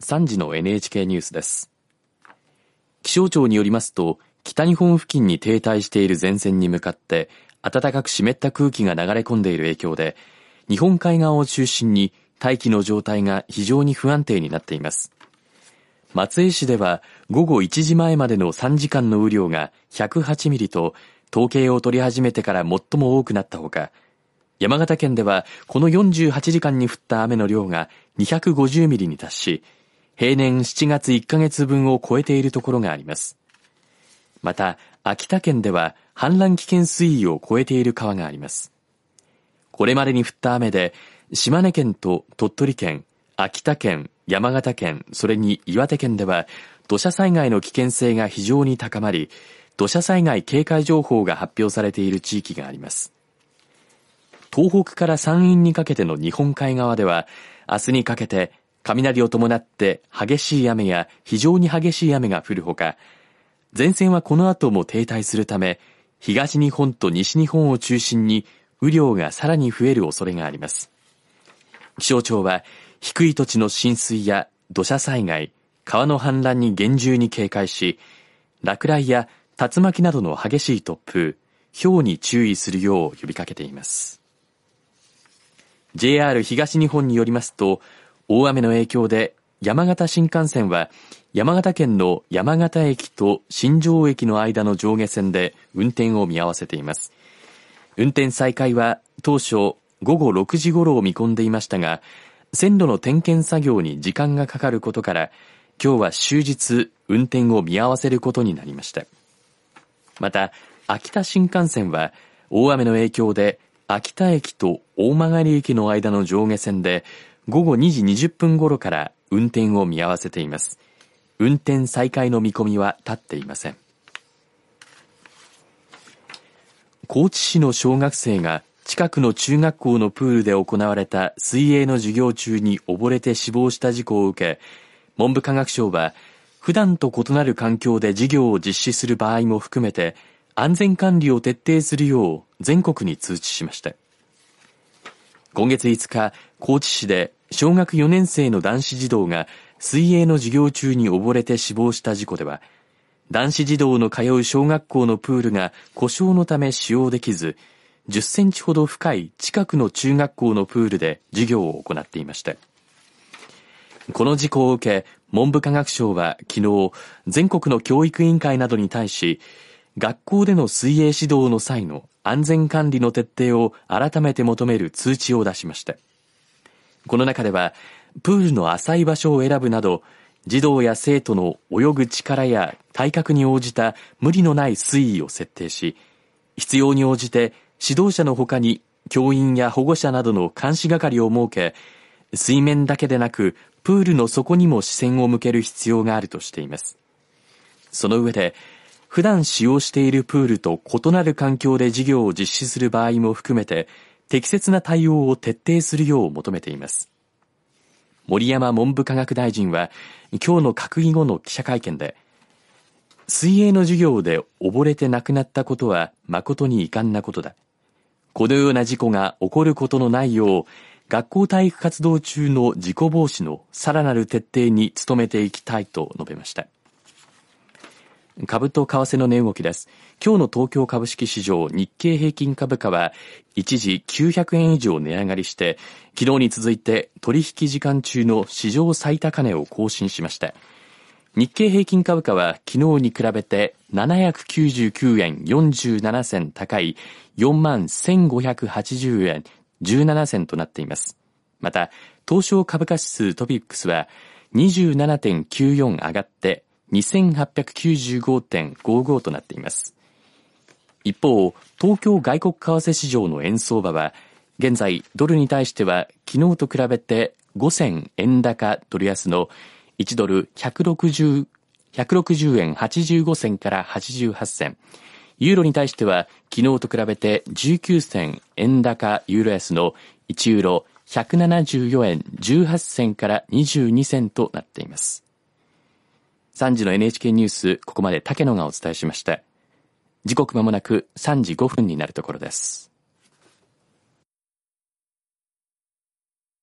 3時の NHK ニュースです。気象庁によりますと、北日本付近に停滞している前線に向かって、暖かく湿った空気が流れ込んでいる影響で、日本海側を中心に大気の状態が非常に不安定になっています。松江市では午後1時前までの3時間の雨量が108ミリと統計を取り始めてから最も多くなったほか、山形県ではこの48時間に降った雨の量が250ミリに達し、平年7月1ヶ月分を超えているところがあります。また、秋田県では氾濫危険水位を超えている川があります。これまでに降った雨で、島根県と鳥取県、秋田県、山形県、それに岩手県では、土砂災害の危険性が非常に高まり、土砂災害警戒情報が発表されている地域があります。東北から山陰にかけての日本海側では、明日にかけて雷を伴って激しい雨や非常に激しい雨が降るほか、前線はこの後も停滞するため、東日本と西日本を中心に雨量がさらに増える恐れがあります。気象庁は低い土地の浸水や土砂災害、川の氾濫に厳重に警戒し、落雷や竜巻などの激しい突風、氷に注意するよう呼びかけています。JR 東日本によりますと、大雨の影響で山形新幹線は山形県の山形駅と新庄駅の間の上下線で運転を見合わせています。運転再開は当初午後6時頃を見込んでいましたが、線路の点検作業に時間がかかることから、今日は終日運転を見合わせることになりました。また、秋田新幹線は大雨の影響で秋田駅と大曲駅の間の上下線で午後2時20分頃から運転を見合わせています。運転再開の見込みは立っていません。高知市の小学生が近くの中学校のプールで行われた水泳の授業中に溺れて死亡した事故を受け、文部科学省は普段と異なる環境で授業を実施する場合も含めて安全管理を徹底するよう全国に通知しました。今月5日、高知市で小学4年生の男子児童が水泳の授業中に溺れて死亡した事故では、男子児童の通う小学校のプールが故障のため使用できず、10センチほど深い近くの中学校のプールで授業を行っていました。この事故を受け、文部科学省は昨日、全国の教育委員会などに対し、学校での水泳指導の際の安全管理の徹底を改めて求める通知を出しました。この中では、プールの浅い場所を選ぶなど、児童や生徒の泳ぐ力や体格に応じた無理のない水位を設定し、必要に応じて指導者の他に教員や保護者などの監視係を設け、水面だけでなくプールの底にも視線を向ける必要があるとしています。その上で、普段使用しているプールと異なる環境で授業を実施する場合も含めて、適切な対応を徹底するよう求めています。森山文部科学大臣は、今日の閣議後の記者会見で、水泳の授業で溺れて亡くなったことは誠に遺憾なことだ。このような事故が起こることのないよう、学校体育活動中の事故防止のさらなる徹底に努めていきたいと述べました。株と為替の値動きです。今日の東京株式市場日経平均株価は一時900円以上値上がりして、昨日に続いて取引時間中の史上最高値を更新しました。日経平均株価は昨日に比べて799円47銭高い4万1580円17銭となっています。また、東証株価指数トピックスは27.94上がって2895.55となっています。一方、東京外国為替市場の円相場は、現在ドルに対しては昨日と比べて5銭円高ドル安の1ドル160 160円85銭から88銭。ユーロに対しては昨日と比べて19銭円高ユーロ安の1ユーロ174円18銭から22銭となっています。3時の NHK ニュース、ここまで竹野がお伝えしました。時刻まもなく3時5分になるところです。